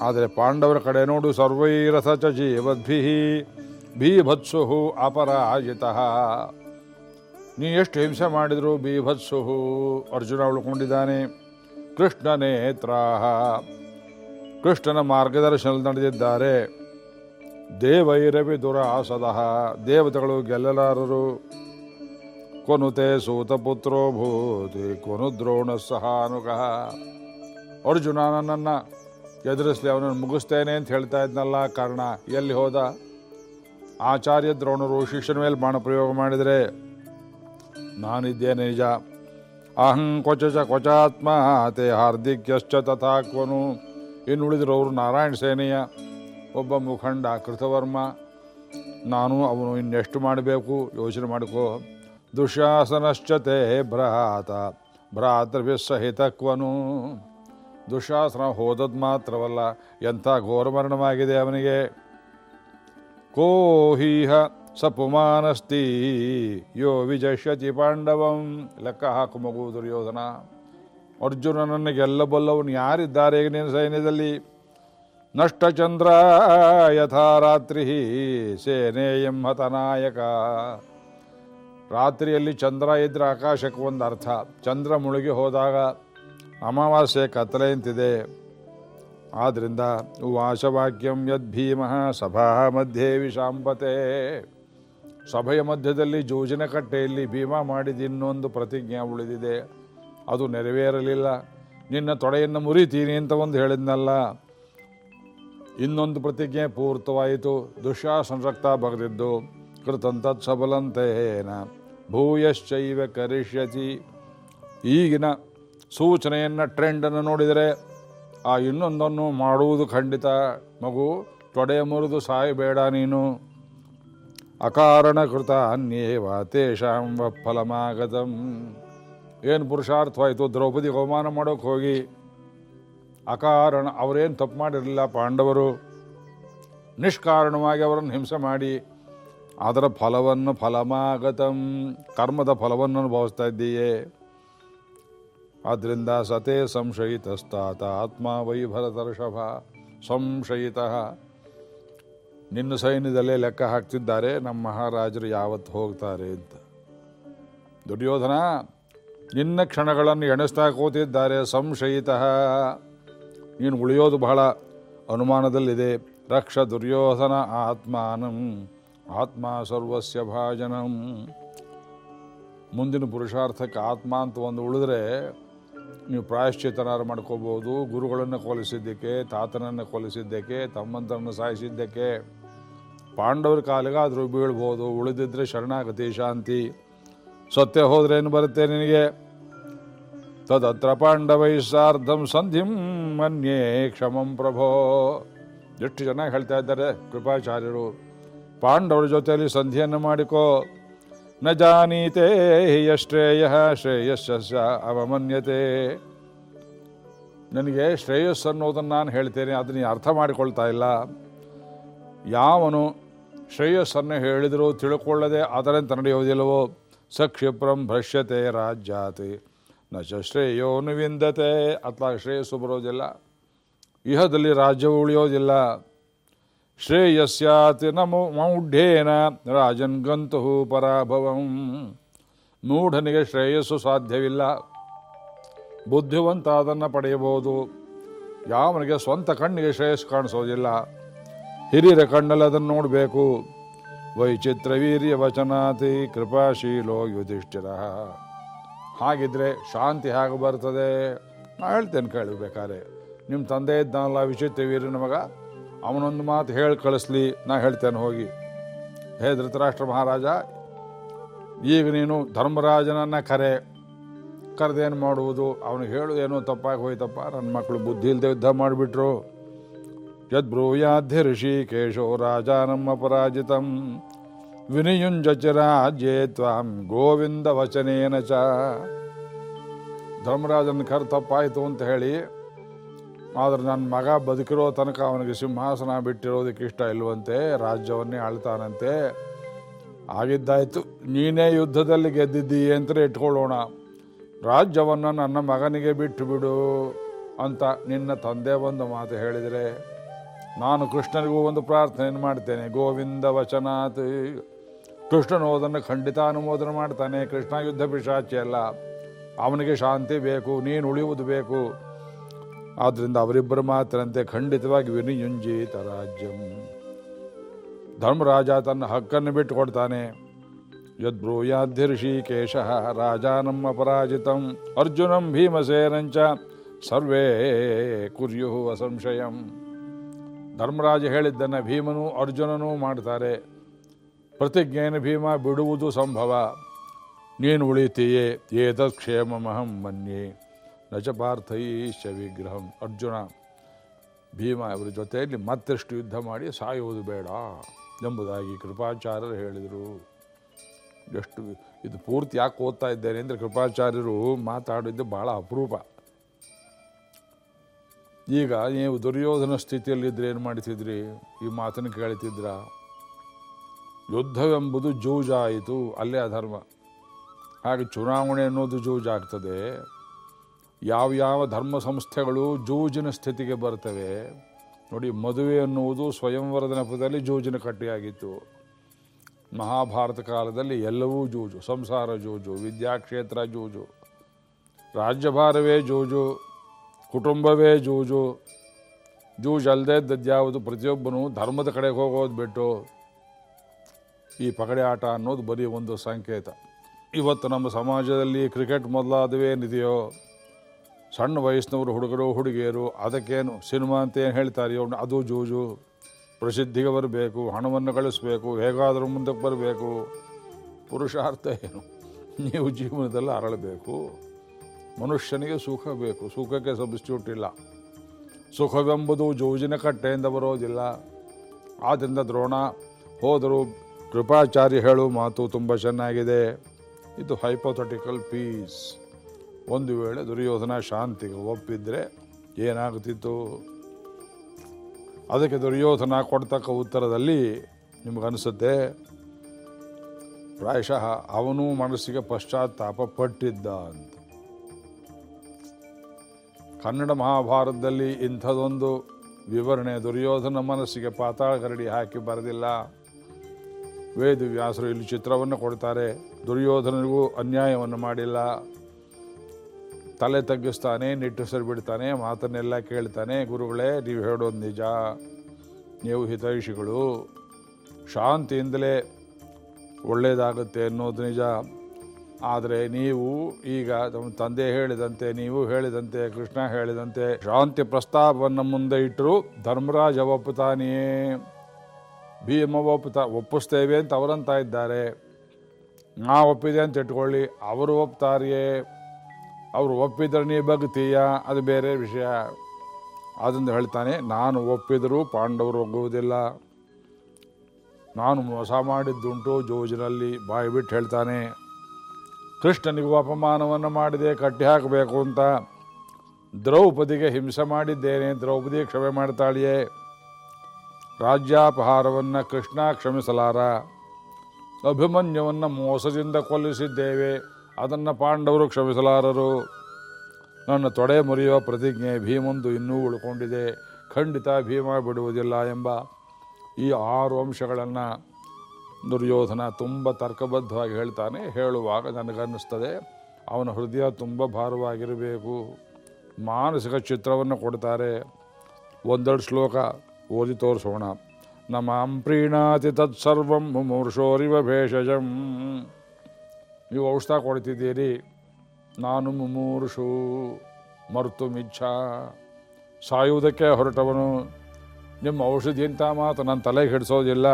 ಆದರೆ ಪಾಂಡವರ ಕಡೆ ನೋಡು ಸರ್ವೈರಥ ಚ ಜೀವದ್ಭಿ ಬೀಭತ್ಸುಹು ಅಪರಾಜಿತಃ. ನೀ ಎಷ್ಟು ಹಿಂಸೆ ಮಾಡಿದ್ರು ಬೀಭತ್ಸು ಅರ್ಜುನ ಉಳ್ಕೊಂಡಿದ್ದಾನೆ. ಕೃಷ್ಣ ನೇತ್ರ ಕೃಷ್ಣನ ಮಾರ್ಗದರ್ಶನದಲ್ಲಿ ನಡೆದಿದ್ದಾರೆ. ದೇವೈರವಿ ದುರಾಸದಃ ದೇವತೆಗಳು ಗೆಲ್ಲಲಾರರು. ಕೊನುತೆ ಸೂತಪುತ್ರೋ ಭೂತಿ, ಕೊನು ದ್ರೋಣ ಸಹಾನುಗಃ. ಅರ್ಜುನ ನನ್ನನ್ನು ಎದುರಿಸ್ಲಿ, ಅವನನ್ನು ಮುಗಿಸ್ತೇನೆ ಅಂತ ಹೇಳ್ತಾ ಇದ್ನಲ್ಲ, ಕಾರಣ ಎಲ್ಲಿ ಹೋದ? ಆಚಾರ್ಯ ದ್ರೋಣರು ಶಿಷ್ಯನ ಮೇಲೆ ಬಾಣ ಪ್ರಯೋಗ ಮಾಡಿದರೆ ನಾನಿದ್ದೇನೆ ನಿಜ. ಅಹಂ ಕ್ವಚ ಚ ಕ್ವಚಾತ್ಮ ತೇ ಹಾರ್ದಿಕ್ಯಶ್ಚ ಇನ್ನು ಅವರು ನಾರಾಯಣ ಸೇನೆಯ ಒಬ್ಬ ಮುಖಂಡ ಕೃತವರ್ಮ. ನಾನು ಅವನು ಇನ್ನೆಷ್ಟು ಮಾಡಬೇಕು? ಯೋಚನೆ ಮಾಡಿಕೋ. ದುಶಾಸನಶ್ಚತೆ ಭ್ರಾತ ಭ್ರಾತೃಭಿಸ್ಸಹಿತಕ್ವನು ದುಶಾಸನ ಹೋದದ್ದು ಮಾತ್ರವಲ್ಲ, ಎಂಥ ಘೋರಮರಣವಾಗಿದೆ ಅವನಿಗೆ. ಕೋಹೀಹ ಸ ಪುಮಾನಸ್ತಿ ಯೋ ವಿಜಶ್ಯತಿ ಪಾಂಡವಂ. ಲೆಕ್ಕ ಹಾಕು ಮಗು ದುರ್ಯೋಧನ. ಅರ್ಜುನನನ್ನು ಗೆಲ್ಲಬಲ್ಲವನು ಯಾರಿದ್ದಾರೆ ಈಗ ನಿನ್ನ ಸೈನ್ಯದಲ್ಲಿ? ನಷ್ಟಚಂದ್ರ ಯಥಾ ರಾತ್ರಿ ಸೇನೆಯಂ ಹತನಾಯಕ ರಾತ್ರಿಯಲ್ಲಿ ಚಂದ್ರ ಇದ್ರೆ ಆಕಾಶಕ್ಕೆ ಒಂದು ಅರ್ಥ. ಚಂದ್ರ ಮುಳುಗಿ ಹೋದಾಗ ಅಮಾವಾಸ್ಯೆ ಕತ್ತಲೆ ಅಂತಿದೆ. ಆದ್ದರಿಂದ ಉವಾಸವಾಕ್ಯಂ ಯದ್ಭೀಮ ಸಭಾ ಮಧ್ಯೆ ವಿಶಾಂಪತೆ ಸಭೆಯ ಮಧ್ಯದಲ್ಲಿ ಜೋಜಿನ ಕಟ್ಟೆಯಲ್ಲಿ ಭೀಮ ಮಾಡಿದ ಇನ್ನೊಂದು ಪ್ರತಿಜ್ಞೆ ಉಳಿದಿದೆ. ಅದು ನೆರವೇರಲಿಲ್ಲ. ನಿನ್ನ ತೊಡೆಯನ್ನು ಮುರಿತೀನಿ ಅಂತ ಒಂದು ಹೇಳಿದ್ನಲ್ಲ. ಇನ್ನೊಂದು ಪ್ರತಿಜ್ಞೆ ಪೂರ್ತವಾಯಿತು. ದುಶ್ಯಾಸನ ರಕ್ತ ಬಗೆದಿದ್ದು ಕೃತಂತತ್ ಸಬಲಂತೇನ ಭೂಯಶ್ಚೈವ ಕರಿಷ್ಯತಿ ಈಗಿನ ಸೂಚನೆಯನ್ನು ಟ್ರೆಂಡನ್ನು ನೋಡಿದರೆ, ಆ ಇನ್ನೊಂದನ್ನು ಮಾಡುವುದು ಖಂಡಿತ. ಮಗು, ತೊಡೆ ಮುರಿದು ಸಾಯಬೇಡ ನೀನು. ಅಕಾರಣಕೃತ ಅನ್ಯೇವ ತೇಷಾಂ ಫಲಮಾಗತಂ ಏನು ಪುರುಷಾರ್ಥವಾಯಿತು? ದ್ರೌಪದಿ ಅವಮಾನ ಮಾಡೋಕೆ ಹೋಗಿ. ಅಕಾರಣ, ಅವರೇನು ತಪ್ಪು ಮಾಡಿರಲಿಲ್ಲ ಪಾಂಡವರು. ನಿಷ್ಕಾರಣವಾಗಿ ಅವರನ್ನು ಹಿಂಸೆ ಮಾಡಿ. ಅದರ ಫಲವನ್ನು ಫಲಮಾಗತಂ. ಕರ್ಮದ ಫಲವನ್ನು ಅನುಭವಿಸ್ತಾ ಇದ್ದೀಯೇ. ಆದ್ದರಿಂದ ಸತೇ ಸಂಶಯಿತಸ್ತಾತ ಆತ್ಮ ವೈಭರತರ್ಷಭ. ಸಂಶಯಿತ. ನಿನ್ನ ಸೈನ್ಯದಲ್ಲೇ ಲೆಕ್ಕ ಹಾಕ್ತಿದ್ದಾರೆ, ನಮ್ಮ ಮಹಾರಾಜರು ಯಾವತ್ತು ಹೋಗ್ತಾರೆ ಅಂತ. ದುರ್ಯೋಧನ, ನಿನ್ನ ಕ್ಷಣಗಳನ್ನು ಎಣಿಸ್ತಾ ಕೂತಿದ್ದಾರೆ, ಸಂಶಯಿತ. ನೀನು ಉಳಿಯೋದು ಬಹಳ ಅನುಮಾನದಲ್ಲಿದೆ. ರಕ್ಷ ದುರ್ಯೋಧನ ಆತ್ಮಾನಂ. ಆತ್ಮ ಸರ್ವಸ್ಯ ಭಾಜನಂ. ಮುಂದಿನ ಪುರುಷಾರ್ಥಕ್ಕೆ ಆತ್ಮ ಅಂತ ಒಂದು ಉಳಿದ್ರೆ ನೀವು ಪ್ರಾಯಶ್ಚಿತನಾರು ಮಾಡ್ಕೋಬೋದು, ಗುರುಗಳನ್ನು ಕೊಲಿಸಿದ್ದಕ್ಕೆ, ತಾತನನ್ನು ಕೊಲಿಸಿದ್ದಕ್ಕೆ, ತಮ್ಮಂತರನ್ನು ಸಾಯಿಸಿದ್ದಕ್ಕೆ. ಪಾಂಡವರ ಕಾಲಿಗಾದರೂ ಬೀಳ್ಬೋದು, ಉಳಿದಿದ್ರೆ ಶರಣಾಗತಿ ಶಾಂತಿ. ಸತ್ಯ ಹೋದ್ರೆ ಏನು ಬರುತ್ತೆ ನಿನಗೆ? ತದತ್ರ ಪಾಂಡವೈ ಸಾರ್ಧಂ ಸಂಧಿಂ ಮನ್ಯೇ ಕ್ಷಮಂ ಪ್ರಭೋ. ಎಷ್ಟು ಚೆನ್ನಾಗಿ ಹೇಳ್ತಾ ಇದ್ದಾರೆ ಕೃಪಾಚಾರ್ಯರು. ಪಾಂಡವರ ಜೊತೆಯಲ್ಲಿ ಸಂಧಿಯನ್ನು ಮಾಡಿಕೋ. ನ ಜಾನೀತೆ ಶ್ರೇಯ ಶ್ರೇಯಸ್ಸ ಅವಮನ್ಯತೆ. ನನಗೆ ಶ್ರೇಯಸ್ ಅನ್ನೋದನ್ನು ನಾನು ಹೇಳ್ತೇನೆ, ಅದನ್ನ ನೀನು ಅರ್ಥ ಮಾಡಿಕೊಳ್ತಾ ಇಲ್ಲ. ಯಾವನು ಶ್ರೇಯಸ್ಸನ್ನು ಹೇಳಿದರೂ ತಿಳ್ಕೊಳ್ಳದೆ ಅದರಂತೆ ನಡೆಯುವುದಿಲ್ಲವೋ? ಸ ಕ್ಷಿಪ್ರಂ ಭ್ರಶ್ಯತೆ ರಾಜ್ಯಾತಿ. ನ ಚ ಶ್ರೇಯೋನು ವಿಂದತೆ. ಅಥವಾ ಶ್ರೇಯಸ್ಸು ಬರೋದಿಲ್ಲ. ಇಹದಲ್ಲಿ ರಾಜ್ಯವು ಉಳಿಯೋದಿಲ್ಲ. ಶ್ರೇಯಸ್ಯಾತಿ ನಮೋ ಮೌಢ್ಯೇನ ರಾಜನ್ ಗಂತು ಪರಾಭವಂ. ಮೂಢನಿಗೆ ಶ್ರೇಯಸ್ಸು ಸಾಧ್ಯವಿಲ್ಲ. ಬುದ್ಧಿವಂತ ಅದನ್ನು ಪಡೆಯಬಹುದು. ಯಾವನಿಗೆ ಸ್ವಂತ ಕಣ್ಣಿಗೆ ಶ್ರೇಯಸ್ಸು ಕಾಣಿಸೋದಿಲ್ಲ. ಹಿರಿಯರ ಕಣ್ಣಲ್ಲಿ ಅದನ್ನು ನೋಡಬೇಕು. ವೈಚಿತ್ರ ವೀರ್ಯ ವಚನಾತಿ ಕೃಪಾಶೀಲೋ ಯುಧಿಷ್ಠಿರ. ಹಾಗಿದ್ರೆ ಶಾಂತಿ ಹೇಗೆ ಬರ್ತದೆ? ನಾ ಹೇಳ್ತೇನೆ ಕೇಳಬೇಕಾದ್ರೆ ನಿಮ್ಮ ತಂದೆ ಇದ್ದಾನಲ್ಲ ವಿಚಿತ್ರ ವೀರ್ಯನ ಮಗ? ಅವನೊಂದು ಮಾತು ಹೇಳಿ ಕಳಿಸ್ಲಿ, ನಾ ಹೇಳ್ತೇನೆ ಹೋಗಿ. ಹೇ ಧೃತರಾಷ್ಟ್ರ ಮಹಾರಾಜ, ಈಗ ನೀನು ಧರ್ಮರಾಜನನ್ನ ಕರೆ. ಕರೆದೇನು ಮಾಡುವುದು? ಅವನಿಗೆ ಏನೋ ತಪ್ಪಾಗಿ ಹೋಯ್ತಪ್ಪ. ನನ್ನ ಮಕ್ಕಳು ಬುದ್ಧಿ ಇಲ್ಲದೆ ಯುದ್ಧ ಮಾಡಿಬಿಟ್ರು. ಯದ್ಬ್ರೂಯಾಧ್ಯ ಋಷಿಕೇಶೋ ರಾಜ ನಮ್ಮ ಪರಾಜಿತಂ. ವಿನಿಯುಂಜಚ ರಾಜ್ಯೇ ತ್ವಾಂ ಗೋವಿಂದ ವಚನೇನ ಚ. ಧರ್ಮರಾಜನ ಕರ್ ತಪ್ಪಾಯಿತು ಅಂತ ಹೇಳಿ ಆದ್ರೆ ನನ್ನ ಮಗ ಬದುಕಿರೋ ತನಕ ಅವನಿಗೆ ಸಿಂಹಾಸನ ಬಿಟ್ಟಿರೋದಕ್ಕೆ ಇಷ್ಟ ಇಲ್ವಂತೆ, ರಾಜ್ಯವನ್ನೇ ಆಳ್ತಾನಂತೆ ಆಗಿದ್ದಾಯ್ತು ನೀನೇ ಯುದ್ಧದಲ್ಲಿ ಗೆದ್ದಿದ್ದೀಯ ಅಂತಲೇ ಇಟ್ಕೊಳ್ಳೋಣ. ರಾಜ್ಯವನ್ನು ನನ್ನ ಮಗನಿಗೆ ಬಿಟ್ಟು ಬಿಡು ಅಂತ ನಿನ್ನ ತಂದೆ ಒಂದು ಮಾತು ಹೇಳಿದರೆ, ನಾನು ಕೃಷ್ಣನಿಗೂ ಒಂದು ಪ್ರಾರ್ಥನೆಯನ್ನು ಮಾಡ್ತೇನೆ. ಗೋವಿಂದ ವಚನಾತ್ ಕೃಷ್ಣನು ಅದನ್ನು ಖಂಡಿತ ಅನುಮೋದನೆ ಮಾಡ್ತಾನೆ. ಕೃಷ್ಣ ಯುದ್ಧ ಪಿಶಾಚಿ ಅಲ್ಲ ಅವನಿಗೆ ಶಾಂತಿ ಬೇಕು, ನೀನು ಉಳಿಯುವುದು ಬೇಕು. ಆದ್ದರಿಂದ ಅವರಿಬ್ಬರು ಮಾತ್ರಂತೆ ಖಂಡಿತವಾಗಿ ವಿನಿಯುಂಜೀತ ರಾಜ್ಯಂ. ಧರ್ಮರಾಜ ತನ್ನ ಹಕ್ಕನ್ನು ಬಿಟ್ಟು ಕೊಡ್ತಾನೆ ಯದ್ಬ್ರೂಯಾದ್ಧಿರ್ಷಿಕೇಶ ರಾಜಾನಂ ಅಪರಾಜಿತಂ ಅರ್ಜುನಂ ಭೀಮಸೇನಂಚ ಸರ್ವೇ ಕುರ್ಯು ಅಸಂಶಯಂ. ಧರ್ಮರಾಜ ಹೇಳಿದ್ದನ್ನು ಭೀಮನೂ ಅರ್ಜುನನೂ ಮಾಡ್ತಾರೆ. ಪ್ರತಿಜ್ಞೆಯನ್ನು ಭೀಮ ಬಿಡುವುದು ಸಂಭವ. ನೀನು ಉಳಿತೀಯೇ, ಏತತ್ ಕ್ಷೇಮಮಹಂ ಮನ್ಯೆ. ಪಾರ್ಥೈಶ್ಚ ವಿಗ್ರಹಂ ಅರ್ಜುನ, ಭೀಮ ಇವರ ಜೊತೆಯಲ್ಲಿ ಮತ್ತಷ್ಟು ಯುದ್ಧ ಮಾಡಿ ಸಾಯುವುದು ಬೇಡ ಎಂಬುದಾಗಿ ಕೃಪಾಚಾರ್ಯರು ಹೇಳಿದರು. ಎಷ್ಟು ಇದು ಪೂರ್ತಿ ಯಾಕೆ ಓದ್ತಾ ಇದ್ದೇನೆ ಅಂದರೆ ಕೃಪಾಚಾರ್ಯರು ಮಾತಾಡಿದ್ದು ಭಾಳ ಅಪರೂಪ. ಈಗ ನೀವು ದುರ್ಯೋಧನ ಸ್ಥಿತಿಯಲ್ಲಿದ್ದರೆ ಏನು ಮಾಡ್ತಿದ್ರಿ? ಈ ಮಾತನ್ನು ಕೇಳ್ತಿದ್ರ? ಯುದ್ಧವೆಂಬುದು ಜೂಜಾಯಿತು, ಅಲ್ಲೇ ಅಧರ್ಮ. ಹಾಗೆ ಚುನಾವಣೆ ಅನ್ನೋದು ಜೂಜಾಗ್ತದೆ. ಯಾವ್ಯಾವ ಧರ್ಮ ಸಂಸ್ಥೆಗಳು ಜೂಜಿನ ಸ್ಥಿತಿಗೆ ಬರ್ತವೆ. ನೋಡಿ, ಮದುವೆ ಅನ್ನುವುದು ಸ್ವಯಂವರದ ನೆಪದಲ್ಲಿ ಜೂಜಿನ ಕಟ್ಟಿಯಾಗಿತ್ತು. ಮಹಾಭಾರತ ಕಾಲದಲ್ಲಿ ಎಲ್ಲವೂ ಜೂಜು, ಸಂಸಾರ ಜೂಜು, ವಿದ್ಯಾಕ್ಷೇತ್ರ ಜೂಜು, ರಾಜ್ಯಭಾರವೇ ಜೂಜು, ಕುಟುಂಬವೇ ಜೂಜು. ಜೂಜ್ ಅಲ್ಲದೆ ಇದ್ದದ್ಯಾವುದು ಪ್ರತಿಯೊಬ್ಬನು ಧರ್ಮದ ಕಡೆಗೆ ಹೋಗೋದು ಬಿಟ್ಟು ಈ ಪಗಡೆ ಆಟ ಅನ್ನೋದು ಬರೀ ಒಂದು ಸಂಕೇತ. ಇವತ್ತು ನಮ್ಮ ಸಮಾಜದಲ್ಲಿ ಕ್ರಿಕೆಟ್ ಮೊದಲಾದವೇನಿದೆಯೋ ಸಣ್ಣ ವಯಸ್ಸಿನವರು ಹುಡುಗರು, ಹುಡುಗಿಯರು, ಅದಕ್ಕೇನು ಸಿನಿಮಾ ಅಂತ ಏನು ಹೇಳ್ತಾರೆಯೋ ಅದು ಜೂಜು. ಪ್ರಸಿದ್ಧಿಗೆ ಬರಬೇಕು ಹಣವನ್ನು ಗಳಿಸಬೇಕು, ಹೇಗಾದರೂ ಮುಂದಕ್ಕೆ ಬರಬೇಕು. ಪುರುಷಾರ್ಥ ಏನು? ನೀವು ಜೀವನದಲ್ಲಿ ಅರಳಬೇಕು. ಮನುಷ್ಯನಿಗೆ ಸುಖ ಬೇಕು. ಸುಖಕ್ಕೆ ಸಬ್ಸ್ಟ್ಯೂಟ್ ಇಲ್ಲ. ಸುಖವೆಂಬುದು ಜೂಜಿನ ಕಟ್ಟೆಯಿಂದ ಬರೋದಿಲ್ಲ. ಆದ್ದರಿಂದ ದ್ರೋಣ, ಹೋದರೂ ಕೃಪಾಚಾರ್ಯ ಹೇಳು ಮಾತು ತುಂಬ ಚೆನ್ನಾಗಿದೆ. ಇದು ಹೈಪೋಥೆಟಿಕಲ್ ಪೀಸ್ ಒಂದು ವೇಳೆ ದುರ್ಯೋಧನ ಶಾಂತಿಗೆ ಒಪ್ಪಿದ್ರೆ ಏನಾಗುತ್ತಿತ್ತು? ಅದಕ್ಕೆ ದುರ್ಯೋಧನ ಕೊಡ್ತಕ್ಕ ಉತ್ತರದಲ್ಲಿ ನಿಮಗನಿಸುತ್ತೆ, ಪ್ರಾಯಶಃ ಅವನು ಮನಸ್ಸಿಗೆ ಪಶ್ಚಾತ್ತಾಪ ಪಟ್ಟಿದ್ದ ಅಂತ. ಕನ್ನಡ ಮಹಾಭಾರತದಲ್ಲಿ ಇಂಥದೊಂದು ವಿವರಣೆ ದುರ್ಯೋಧನ ಮನಸ್ಸಿಗೆ ಪಾತಾಳ ಗರಡಿ ಹಾಕಿ ಬರೆದಿಲ್ಲ. ವೇದವ್ಯಾಸರು ಇಲ್ಲಿ ಚಿತ್ರವನ್ನು ಕೊಡ್ತಾರೆ ದುರ್ಯೋಧನಿಗೂ ಅನ್ಯಾಯವನ್ನು ಮಾಡಿಲ್ಲ. ತಲೆ ತಗ್ಗಿಸ್ತಾನೆ, ನಿಟ್ಟುಸರು ಬಿಡ್ತಾನೆ, ಮಾತನ್ನೆಲ್ಲ ಕೇಳ್ತಾನೆ, ಗುರುಗಳೇ, ನೀವು ಹೇಳೋದು ನಿಜ. ನೀವು ಹಿತೈಷಿಗಳು. ಶಾಂತಿಯಿಂದಲೇ ಒಳ್ಳೆಯದಾಗುತ್ತೆ ಅನ್ನೋದು ನಿಜ. ಆದರೆ ನೀವು ಈಗ ನಮ್ಮ ತಂದೆ ಹೇಳಿದಂತೆ, ನೀವು ಹೇಳಿದಂತೆ, ಕೃಷ್ಣ ಹೇಳಿದಂತೆ, ಶಾಂತಿ ಪ್ರಸ್ತಾಪವನ್ನು ಮುಂದೆ ಇಟ್ಟರು ಧರ್ಮರಾಜ ಒಪ್ಪುತ್ತಾನೆಯೇ? ಭೀಮ ಒಪ್ಪುತ್ತಾ, ಒಪ್ಪಿಸ್ತೇವೆ ಅಂತ ಅವರಂತ ಇದ್ದಾರೆ. ನಾ ಒಪ್ಪಿದೆ ಅಂತ ಇಟ್ಕೊಳ್ಳಿ, ಅವರು ಒಪ್ತಾರೆಯೇ? ಅವರು ಒಪ್ಪಿದ್ರೆ ನೀ ಬಗ್ತೀಯ? ಅದು ಬೇರೆ ವಿಷಯ. ಅದನ್ನು ಹೇಳ್ತಾನೆ, ನಾನು ಒಪ್ಪಿದರೂ ಪಾಂಡವರು ಒಗ್ಗುವುದಿಲ್ಲ. ನಾನು ಮೋಸ ಮಾಡಿದ್ದುಂಟು ಜೋಜಿನಲ್ಲಿ, ಬಾಯಿ ಬಿಟ್ಟು ಹೇಳ್ತಾನೆ. ಕೃಷ್ಣನಿಗೂ ಅಪಮಾನವನ್ನು ಮಾಡಿದೆ, ಕಟ್ಟಿ ಹಾಕಬೇಕು ಅಂತ. ದ್ರೌಪದಿಗೆ ಹಿಂಸೆ ಮಾಡಿದ್ದೇನೆ, ದ್ರೌಪದಿ ಕ್ಷಮೆ ಮಾಡ್ತಾಳೆಯೇ? ರಾಜ್ಯಾಪಹಾರವನ್ನು ಕೃಷ್ಣ ಕ್ಷಮಿಸಲಾರ? ಅಭಿಮನ್ಯವನ್ನು ಮೋಸದಿಂದ ಕೊಲ್ಲಿಸಿದ್ದೇವೆ. ಅದನ್ನು ಪಾಂಡವರು ಕ್ಷಮಿಸಲಾರರು. ನನ್ನ ತೊಡೆ ಮುರಿಯುವ ಪ್ರತಿಜ್ಞೆ ಭೀಮಂದು ಇನ್ನೂ ಉಳ್ಕೊಂಡಿದೆ. ಖಂಡಿತ ಭೀಮ ಬಿಡುವುದಿಲ್ಲ ಎಂಬ ಈ ಆರು ಅಂಶಗಳನ್ನು ದುರ್ಯೋಧನ ತುಂಬ ತರ್ಕಬದ್ಧವಾಗಿ ಹೇಳ್ತಾನೆ. ಹೇಳುವಾಗ ನನಗನ್ನಿಸ್ತದೆ, ಅವನ ಹೃದಯ ತುಂಬ ಭಾರವಾಗಿರಬೇಕು. ಮಾನಸಿಕ ಚಿತ್ರವನ್ನು ಕೊಡ್ತಾರೆ. ಒಂದೆರಡು ಶ್ಲೋಕ ಓದಿ ತೋರಿಸೋಣ. ನಮಾಂ ಪ್ರೀಣಾತಿ ತತ್ಸರ್ವಂ ಮುಮೂರ್ಷೋರಿವ ಭೇಷಜಂ. ನೀವು ಔಷಧ ಕೊಡ್ತಿದ್ದೀರಿ. ನಾನು ಮುಮೂರ್ಷು ಮರ್ತು ಮಿಚ್ಛ ಸಾಯುವುದಕ್ಕೆ ಹೊರಟವನು. ನಿಮ್ಮ ಔಷಧಿ ಅಂತ ಮಾತು ನನ್ನ ತಲೆಗೆ ಹಿಡಿಸೋದಿಲ್ಲ.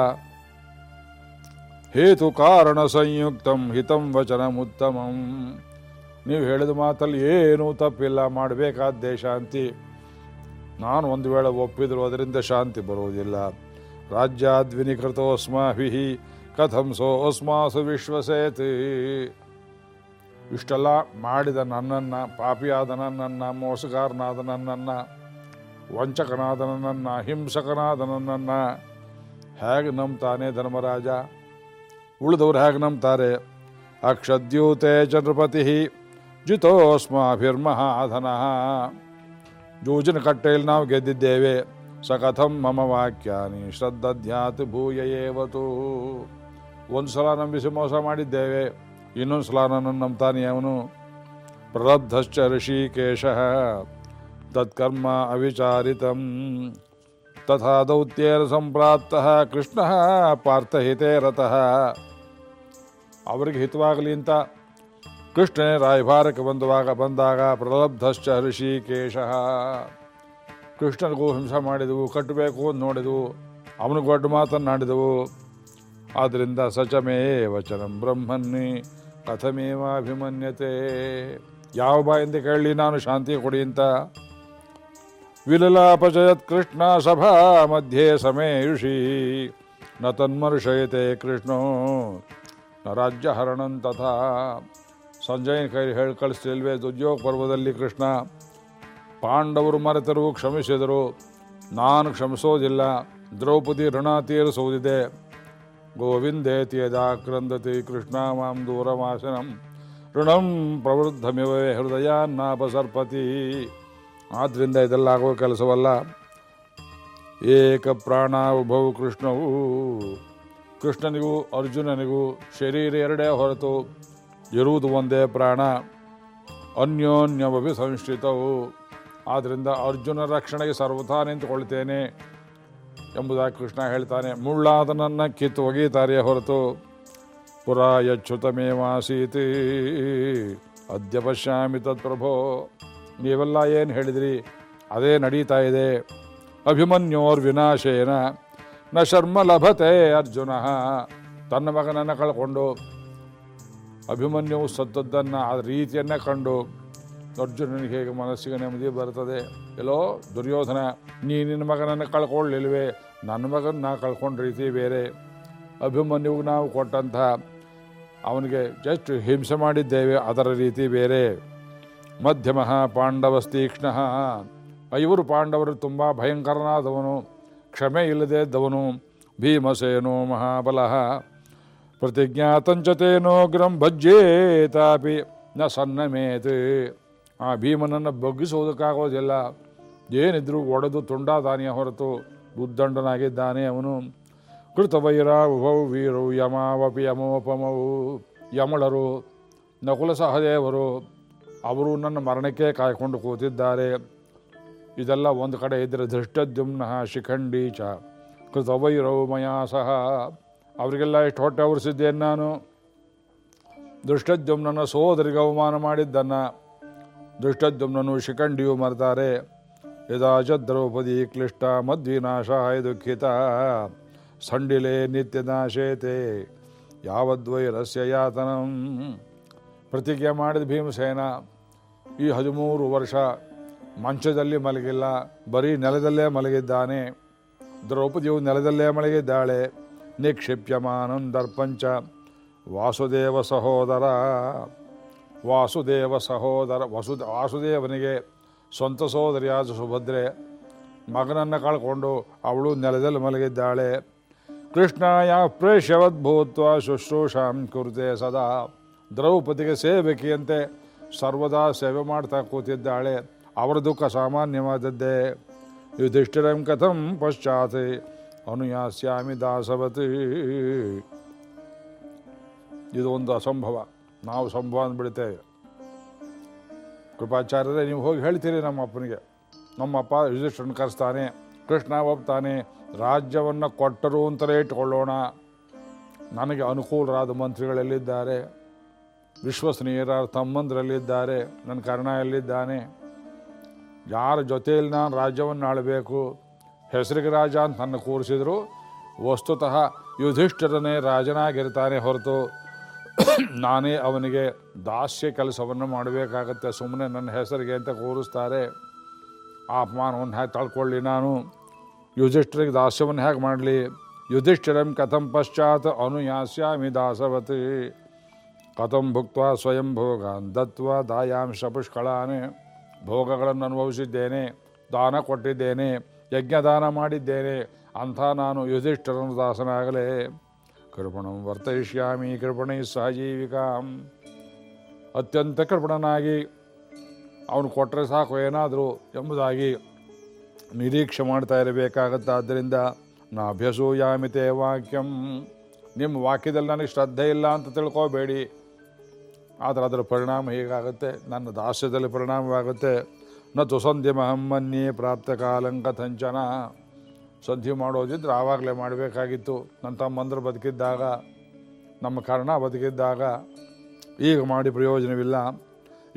ಹೇತು ಕಾರಣ ಸಂಯುಕ್ತಂ ಹಿತಂ ವಚನಮುತ್ತಮಂ ನೀವು ಹೇಳಿದ ಮಾತಲ್ಲಿ ಏನೂ ತಪ್ಪಿಲ್ಲ ಮಾಡಬೇಕಾದ್ದೇ ಶಾಂತಿ. ನಾನು ಒಂದು ವೇಳೆ ಒಪ್ಪಿದ್ರು ಅದರಿಂದ ಶಾಂತಿ ಬರುವುದಿಲ್ಲ. ರಾಜ್ಯಾದ್ವಿನಿಕೃತೋಸ್ಮಾಭಿ ಕಥಂ ಸೋ ಅಸ್ಮಾಸು ವಿಶ್ವಸೇತಿ. ಇಷ್ಟೆಲ್ಲ ಮಾಡಿದ ನನ್ನನ್ನು, ಪಾಪಿಯಾದ ನನ್ನನ್ನು, ಮೋಸಗಾರನಾದ ನನ್ನನ್ನು, ವಂಚಕನಾದ ನನ್ನನ್ನು, ಹಿಂಸಕನಾದ ನನ್ನನ್ನು, ಹೇಗೆ ನಂಬ್ತಾನೆ ಧರ್ಮರಾಜ? ಉಳಿದವ್ರು ಹೇಗೆ ನಂಬ್ತಾರೆ? ಅಕ್ಷದ್ಯೂತೆ ಚಂದ್ರಪತಿ ಜಿತೋಸ್ಮಾಭಿರ್ಮಹಾಧನ. ಜೂಜಿನ ಕಟ್ಟೆಯಲ್ಲಿ ನಾವು ಗೆದ್ದಿದ್ದೇವೆ. ಸಕಥಂ ಕಥಂ ಮಮ ವಾಕ್ಯಾನಿ ಶ್ರದ್ಧಾತ್ ಭೂಯ ಒಂದು ಸಲ ನಂಬಿಸಿ ಮೋಸ ಮಾಡಿದ್ದೇವೆ ಇನ್ನೊಂದು ಸಲ ನನ್ನನ್ನು ನಂಬ್ತಾನೆ ಅವನು. ಪ್ರಲಬ್ಧಶ್ಚ ಋಷಿಕೇಶ ತತ್ಕರ್ಮ ಅವಿಚಾರಿತಂ. ತಥಾ ದೌತ್ಯೇನ ಸಂಪ್ರಾಪ್ತ ಕೃಷ್ಣ ಪಾರ್ಥಹಿತೇ ರತಃ ಅವರಿಗೆ ಹಿತವಾಗಲಿ ಅಂತ ಕೃಷ್ಣನೇ ರಾಯಭಾರಕ್ಕೆ ಬಂದುವಾಗ ಬಂದಾಗ ಪ್ರಲಬ್ಧಶ್ಚ ಋಷಿಕೇಶ ಕೃಷ್ಣನಿಗೂ ಹಿಂಸೆ ಮಾಡಿದವು, ಕಟ್ಟಬೇಕು ಅಂತ ನೋಡಿದವು. ಅವನಿಗೆ ದೊಡ್ಡ ಮಾತನ್ನಾಡಿದವು. ಆದ್ದರಿಂದ ಸಚಮೇ ವಚನಂ ಬ್ರಹ್ಮನ್ನಿ ಕಥಮೇವಾಭಿಮನ್ಯತೆ ಯಾವ ಬಾಯಿಂದ ಕೇಳಲಿ ನಾನು ಶಾಂತಿ ಕೊಡಿ ಅಂತ. ವಿಲಲಾಪಜಯತ್ ಕೃಷ್ಣ ಸಭಾ ಮಧ್ಯೆ ಸಮೇಯುಷಿ. ನ ತನ್ಮರುಷಯತೆ ಕೃಷ್ಣೋ, ನ ರಾಜ್ಯಹರಣಂ ತಥಾ. ಸಂಜಯನ ಕೈ ಹೇಳಿ ಕಳಿಸ್ತಿಲ್ವೇ, ದುರ್ಯೋಗ ಪರ್ವದಲ್ಲಿ ಕೃಷ್ಣ. ಪಾಂಡವರು ಮರೆತರು ಕ್ಷಮಿಸಿದರು. ನಾನು ಕ್ಷಮಿಸೋದಿಲ್ಲ. ದ್ರೌಪದಿ ಋಣ ತೀರಿಸುವುದಿದೆ. ಗೋವಿಂದೇತಿ कृष्णामां ದೂರಮಾಸನಂ ಋಣಂ ಪ್ರವೃದ್ಧಮಿವೇ ಹೃದಯ ನಾಪಸರ್ಪತಿ ಆದ್ದರಿಂದ ಇದೆಲ್ಲ ಆಗುವ ಕೆಲಸವಲ್ಲ. ಏಕ ಪ್ರಾಣಾವುಭವು ಕೃಷ್ಣವು. ಕೃಷ್ಣನಿಗೂ ಅರ್ಜುನನಿಗೂ ಶರೀರ ಎರಡೇ ಹೊರತು ಇರುವುದು ಒಂದೇ ಪ್ರಾಣ. ಅನ್ಯೋನ್ಯವಭಿ ಸಂಶ್ರಿತವು ಆದ್ದರಿಂದ ಅರ್ಜುನ ರಕ್ಷಣೆಗೆ ಸರ್ವಥಾ ನಿಂತುಕೊಳ್ತೇನೆ. ಎಂಬುದಾಗಿ ಕೃಷ್ಣ ಹೇಳ್ತಾನೆ, ಮುಳ್ಳಾದ ನನ್ನ ಕಿತ್ತು ಒಗೀತಾರೆ ಹೊರತು ಪುರ ಯಚ್ಯುತಮೇವಾಸೀತಿ ಅದ್ಯ ಪಶ್ಯಾಮಿ ತತ್ಪ್ರಭೋ. ನೀವೆಲ್ಲ ಏನು ಹೇಳಿದ್ರಿ? ಅದೇ ನಡೀತಾ ಇದೆ. ಅಭಿಮನ್ಯೋರ್ ವಿನಾಶೇನ, ನ ಶರ್ಮ ಲಭತೆ ಅರ್ಜುನ. ತನ್ನ ಮಗನನ್ನು ಕಳ್ಕೊಂಡು, ಅಭಿಮನ್ಯು ಸತ್ತದ್ದನ್ನು ಆ ರೀತಿಯನ್ನೇ ಕಂಡು, ಅರ್ಜುನನಿಗೆ ಹೇಗೆ ಮನಸ್ಸಿಗೆ ನೆಮ್ಮದಿ ಬರ್ತದೆ? ಎಲ್ಲೋ ದುರ್ಯೋಧನ, ನೀ ನಿನ್ನ ಮಗನನ್ನು ಕಳ್ಕೊಳ್ಳಿಲ್ವೇ? ನನ್ನ ಮಗನ ನಾ ಕಳ್ಕೊಂಡ ರೀತಿ ಬೇರೆ ಅಭಿಮನ್ಯುಗ ನಾವು ಕೊಟ್ಟಂಥ ಅವನಿಗೆ ಜಸ್ಟ್ ಹಿಂಸೆ ಮಾಡಿದ್ದೇವೆ, ಅದರ ರೀತಿ ಬೇರೆ. ಮಧ್ಯಮ ಪಾಂಡವಸ್ತೀಕ್ಷ್ಣ ಐವರು ಪಾಂಡವರು ತುಂಬ ಭಯಂಕರನಾದವನು, ಕ್ಷಮೆ ಇಲ್ಲದೇ ಇದ್ದವನು, ಭೀಮಸೇನೋ ಮಹಾಬಲ. ಪ್ರತಿಜ್ಞಾತಂಚತೇನೋ ಗ್ರಂ ಭಜ್ಯೇತಾಪಿ ನ ಸನ್ನಮೇತ್ ಆ ಭೀಮನನ್ನು ಬಗ್ಗಿಸುವುದಕ್ಕಾಗೋದಿಲ್ಲ ಏನಿದ್ರು ಒಡೆದು ತುಂಡಾದಾನಿಯ ಹೊರತು ಉದ್ದಂಡನಾಗಿದ್ದಾನೆ ಅವನು. ಕೃತವೈರ ಉಭೌ ವೀರು ಯಮಾವಪಿ ಯಮೋಪಮವು ಯಮಳರು ನಕುಲ ಸಹದೇವರು ಅವರು ನನ್ನ ಮರಣಕ್ಕೆ ಕಾಯ್ಕೊಂಡು ಕೂತಿದ್ದಾರೆ. ಇದೆಲ್ಲ ಒಂದು ಕಡೆ ಇದ್ದರೆ ಧೃಷ್ಟದ್ಯುಮ್ನ ಶಿಖಂಡಿ ಚ. ಕೃತವೈರವು ಮಯಾ ಸಹ. ಅವರಿಗೆಲ್ಲ ಎಷ್ಟು ಹೊಟ್ಟೆ ಉರಿಸಿದ್ದೇನೆ ನಾನು? ದೃಷ್ಟದ್ಯುಮ್ನನ ಸೋದರಿಗೆ ಅವಮಾನ ಮಾಡಿದ್ದನ್ನು. ದೃಷ್ಟದ್ಯುಮ್ನನು ಶಿಖಂಡಿಯು ಮರ್ತಾರೆ. ಯದಾಚ ದ್ರೌಪದಿ ಕ್ಲಿಷ್ಟ ಮದ್ವಿನಾಶಾಯ ದುಃಖಿತ. ಸಂಡಿಲೆ ನಿತ್ಯನಾಶೇತೆ ಯಾವದ್ವೈರಸ್ಯ ಯಾತನಂ. ಪ್ರತಿಜ್ಞೆ ಮಾಡಿದ ಭೀಮಸೇನ, ಈ ಹದಿಮೂರು ವರ್ಷ ಮಂಚದಲ್ಲಿ ಮಲಗಿಲ್ಲ, ಬರೀ ನೆಲದಲ್ಲೇ ಮಲಗಿದ್ದಾನೆ. ದ್ರೌಪದಿಯು ನೆಲದಲ್ಲೇ ಮಲಗಿದ್ದಾಳೆ. ನಿಕ್ಷಿಪ್ಯಮಾನಂ ದರ್ಪಂಚ. ವಾಸುದೇವ ಸಹೋದರ. ವಾಸುದೇವ ಸಹೋದರ, ವಸು ವಾಸುದೇವನಿಗೆ ಸ್ವಂತ ಸೋದರಿಯಾದ ಸುಭದ್ರೆ ಮಗನನ್ನು ಕಳ್ಕೊಂಡು ಅವಳು ನೆಲದಲ್ಲಿ ಮಲಗಿದ್ದಾಳೆ. ಕೃಷ್ಣಾಯ ಪ್ರೇಷ್ಯವದ್ಭೂತ್ವ ಶುಶ್ರೂಷಾಂ ಕುರುತೆ ಸದಾ. ದ್ರೌಪದಿಗೆ ಸೇವಕಿಯಂತೆ ಸರ್ವದಾ ಸೇವೆ ಮಾಡ್ತಾ ಕೂತಿದ್ದಾಳೆ. ಅವರ ದುಃಖ ಸಾಮಾನ್ಯವಾದದ್ದೇ. ಯುಧಿಷ್ಠಿರಂ ಕಥಂ ಪಶ್ಚಾತ್ ಅನುಯಾಸ್ಯಾಮಿ ದಾಸವತಿ. ಇದು ಒಂದು ಅಸಂಭವ. ನಾವು ಸಂಭವ ಅಂದ್ಬಿಡ್ತೇವೆ. ಕೃಪಾಚಾರ್ಯರೇ, ನೀವು ಹೋಗಿ ಹೇಳ್ತೀರಿ ನಮ್ಮ ಅಪ್ಪನಿಗೆ ನಮ್ಮಪ್ಪ ಯುಧಿಷ್ಠರನ್ನು ಕರೆಸ್ತಾನೆ, ಕೃಷ್ಣ ಒಪ್ತಾನೆ ರಾಜ್ಯವನ್ನು ಕೊಟ್ಟರು ಅಂತಲೇ ಇಟ್ಕೊಳ್ಳೋಣ. ನನಗೆ ಅನುಕೂಲರಾದ ಮಂತ್ರಿಗಳೆಲ್ಲಿದ್ದಾರೆ ವಿಶ್ವಸನೀಯರ ತಮ್ಮಂದರಲ್ಲಿದ್ದಾರೆ, ನನ್ನ ಕರ್ಣ ಎಲ್ಲಿದ್ದಾನೆ? ಯಾರ ಜೊತೆಯಲ್ಲಿ ನಾನು ರಾಜ್ಯವನ್ನು ಆಳಬೇಕು? ಹೆಸರಿಗೆ ರಾಜ ಅಂತ ನನ್ನ ಕೂರಿಸಿದ್ರು, ವಸ್ತುತಃ ಯುಧಿಷ್ಠಿರನೇ ರಾಜನಾಗಿರ್ತಾನೆ ಹೊರತು ನಾನೇ ಅವನಿಗೆ ದಾಸ್ಯ ಕೆಲಸವನ್ನು ಮಾಡಬೇಕಾಗತ್ತೆ. ಸುಮ್ಮನೆ ನನ್ನ ಹೆಸರಿಗೆ ಅಂತ ಕೂರಿಸ್ತಾರೆ. ಆ ಅಪಮಾನವನ್ನು ಹೇಗೆ ತಳ್ಕೊಳ್ಳಿ ನಾನು. ಯುಧಿಷ್ಠರಿಗೆ ದಾಸ್ಯವನ್ನು ಹೇಗೆ ಮಾಡಲಿ? ಯುಧಿಷ್ಠಿರಂ ಕಥಂ ಪಶ್ಚಾತ್ ಅನುಯಾಸ್ಯಾಮಿ ದಾಸವತಿ. ಕಥಂ ಭುಕ್ತ ಸ್ವಯಂ ಭೋಗ ದತ್ವ ದಾಯಾಂಶ ಪುಷ್ಕಳಾನೆ ಭೋಗಗಳನ್ನು ಅನುಭವಿಸಿದ್ದೇನೆ, ದಾನ ಕೊಟ್ಟಿದ್ದೇನೆ, ಯಜ್ಞದಾನ ಮಾಡಿದ್ದೇನೆ. ಅಂಥ ನಾನು ಯುಧಿಷ್ಠಿರನ ದಾಸನಾಗಲೇ. ಕೃಪಣಂ ವರ್ತಯಿಷ್ಯಾಮಿ ಕೃಪಣೈ ಸಹಜೀವಿಕಾಂ. ಅತ್ಯಂತ ಕೃಪಣನಾಗಿ ಅವನು ಕೊಟ್ಟರೆ ಸಾಕು ಏನಾದರೂ ಎಂಬುದಾಗಿ ನಿರೀಕ್ಷೆ ಮಾಡ್ತಾ ಇರಬೇಕಾಗತ್ತೆ ಆದ್ದರಿಂದ ನಾ ಅಭ್ಯಸೂಯಾಮಿತೆ ವಾಕ್ಯಂ. ನಿಮ್ಮ ವಾಕ್ಯದಲ್ಲಿ ನನಗೆ ಶ್ರದ್ಧೆ ಇಲ್ಲ ಅಂತ ತಿಳ್ಕೋಬೇಡಿ. ಆದರೆ ಅದರ ಪರಿಣಾಮ ಹೇಗಾಗುತ್ತೆ? ನನ್ನ ದಾಸ್ಯದಲ್ಲಿ ಪರಿಣಾಮವಾಗುತ್ತೆ. ನ ತುಸಂಧಿ ಮನ್ಯೆ ಪ್ರಾಪ್ತ ಕಾಲಂ ಕಥಂಚನ. ಸಂಧಿ ಮಾಡೋದಿದ್ರೆ ಆವಾಗಲೇ ಮಾಡಬೇಕಾಗಿತ್ತು. ನನ್ನ ತಮ್ಮಂದ್ರೆ ಬದುಕಿದ್ದಾಗ, ನಮ್ಮ ಕಾರಣ ಬದುಕಿದ್ದಾಗ ಈಗ ಮಾಡಿ ಪ್ರಯೋಜನವಿಲ್ಲ.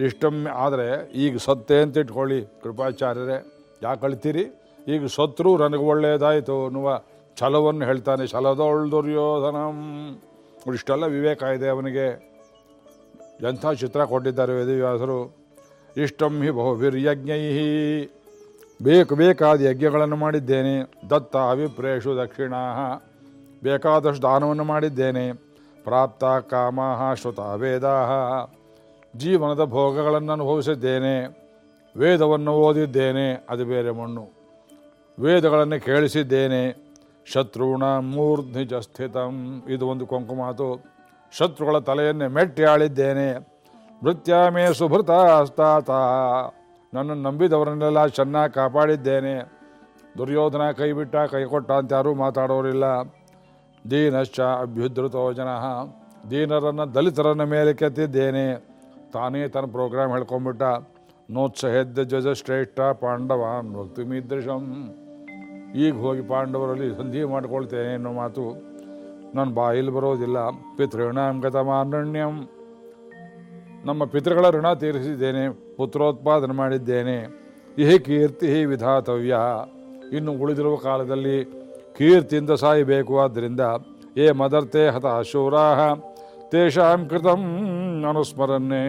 ಇಷ್ಟೊಮ್ಮೆ ಆದರೆ ಈಗ ಸತ್ತೆ ಅಂತ ಇಟ್ಕೊಳ್ಳಿ ಕೃಪಾಚಾರ್ಯರೇ. ಯಾಕೆ ಕಳಿತೀರಿ ಈಗ ಸತ್ರು ನನಗೆ ಒಳ್ಳೆಯದಾಯಿತು ಅನ್ನುವ ಛಲವನ್ನು ಹೇಳ್ತಾನೆ. ಛಲದೊಳ್ ದುರ್ಯೋಧನಂ. ಇಷ್ಟೆಲ್ಲ ವಿವೇಕ ಇದೆ ಅವನಿಗೆ. ಎಂಥ ಚಿತ್ರ ಕೊಟ್ಟಿದ್ದಾರೆ ವೇದವ್ಯಾಸರು. ಇಷ್ಟಂ ಹಿ ಬಹುವಿರ್ಯಜ್ಞೈ ಬೇಕು ಬೇಕಾದ ಯಜ್ಞಗಳನ್ನು ಮಾಡಿದ್ದೇನೆ. ದತ್ತ ಅಭಿಪ್ರೇಷು ದಕ್ಷಿಣಾ ಬೇಕಾದಷ್ಟು ದಾನವನ್ನು ಮಾಡಿದ್ದೇನೆ. ಪ್ರಾಪ್ತ ಕಾಮ ಶ್ರುತ ವೇದ ಜೀವನದ ಭೋಗಗಳನ್ನು ಅನುಭವಿಸಿದ್ದೇನೆ. ವೇದವನ್ನು ಓದಿದ್ದೇನೆ. ಅದು ಬೇರೆ ಮಣ್ಣು. ವೇದಗಳನ್ನು ಕೇಳಿಸಿದ್ದೇನೆ. ಶತ್ರುಣ ಮೂರ್ಧ್ನಿ ಚ ಸ್ಥಿತಂ. ಇದು ಒಂದು ಕೊಂಕು ಶತ್ರುಗಳ ತಲೆಯನ್ನೇ ಮೆಟ್ಟಿ ಆಳಿದ್ದೇನೆ. ಮೃತ್ಯಾಮೇ ಸುಭೃತ ಹಸ್ತಾತ ನನ್ನನ್ನು ನಂಬಿದವರನ್ನೆಲ್ಲ ಚೆನ್ನಾಗಿ ಕಾಪಾಡಿದ್ದೇನೆ. ದುರ್ಯೋಧನ ಕೈಬಿಟ್ಟ ಕೈಕೊಟ್ಟ ಅಂತ ಯಾರೂ ಮಾತಾಡೋರಿಲ್ಲ. ದೀನಶ್ಚ ಅಭ್ಯುದ್ಧೃತೋ ಜನ. ದೀನರನ್ನು ದಲಿತರನ್ನ ಮೇಲೆ ಕೆತ್ತಿದ್ದೇನೆ. ತಾನೇ ತನ್ನ ಪ್ರೋಗ್ರಾಮ್ ಹೇಳ್ಕೊಂಬಿಟ್ಟ. ನೋತ್ಸಹೆದ್ದ ಜಜ ಶ್ರೇಷ್ಠ ಪಾಂಡವಾನ್ ಭಕ್ತಿಮೀದೃಶಂ ಈಗ ಹೋಗಿ ಪಾಂಡವರಲ್ಲಿ ಸಂಧಿ ಮಾಡ್ಕೊಳ್ತೇನೆ ಅನ್ನೋ ಮಾತು ನನ್ನ ಬಾಯಲ್ಲಿ ಬರೋದಿಲ್ಲ. ಪಿತೃಣಾಂ ಗತಮಾನಣ್ಯಂ. ನಮ್ಮ ಪಿತೃಗಳ ಋಣ ತೀರಿಸಿದ್ದೇನೆ, ಪುತ್ರೋತ್ಪಾದನೆ ಮಾಡಿದ್ದೇನೆ. ಇಹಿ ಕೀರ್ತಿ ವಿಧಾತವ್ಯ. ಇನ್ನು ಉಳಿದಿರುವ ಕಾಲದಲ್ಲಿ ಕೀರ್ತಿಯಿಂದ ಸಾಯಬೇಕು. ಆದ್ದರಿಂದ ಏ ಮದರ್ತೆ ಹತ ಶೂರಾಹ ತೇಷಾಂ ಕೃತಂ ಅನುಸ್ಮರನ್ನೇ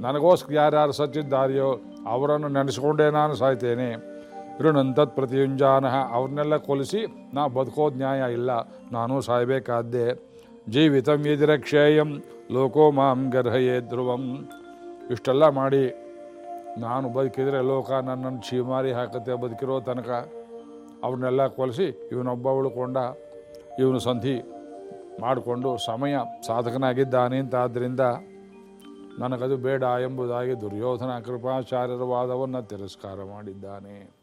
ನನಗೋಸ್ಕರ ಯಾರ್ಯಾರು ಸಚ್ಚಿದ್ದಾರೆಯೋ ಅವರನ್ನು ನೆನೆಸ್ಕೊಂಡೇ ನಾನು ಸಾಯ್ತೇನೆ. ಋಣಂತತ್ ಪ್ರತಿಯುಂಜಾನಃ, ಅವ್ರನ್ನೆಲ್ಲ ಕೊಲಿಸಿ, ನಾ ಬದುಕೋದು ನ್ಯಾಯ ಇಲ್ಲ, ನಾನು ಸಾಯಬೇಕಾದ್ದೆ. ಜೀವಿತಂ ಯದಿರಕ್ಷೇಯಂ, ಲೋಕೋ ಮಾಂ ಗರ್ಹಯೇ ಧ್ರುವಂ. ಇಷ್ಟೆಲ್ಲ ಮಾಡಿ ನಾನು ಬದುಕಿದರೆ ಲೋಕ ನನ್ನನ್ನು ಚೀಮಾರಿ ಹಾಕತ್ತೆ, ಬದುಕಿರೋ ತನಕ. ಅವನ್ನೆಲ್ಲ ಕೊಲಿಸಿ ಇವನೊಬ್ಬ ಉಳ್ಕೊಂಡ ಇವನು ಸಂಧಿ ಮಾಡಿಕೊಂಡು ಸಮಯ ಸಾಧಕನಾಗಿದ್ದಾನೆ ಅಂತ ಆದ್ದರಿಂದ ನನಗದು ಬೇಡ ಎಂಬುದಾಗಿ ದುರ್ಯೋಧನ ಕೃಪಾಚಾರ್ಯರ ವಾದವನ್ನು ತಿರಸ್ಕಾರ ಮಾಡಿದ್ದಾನೆ.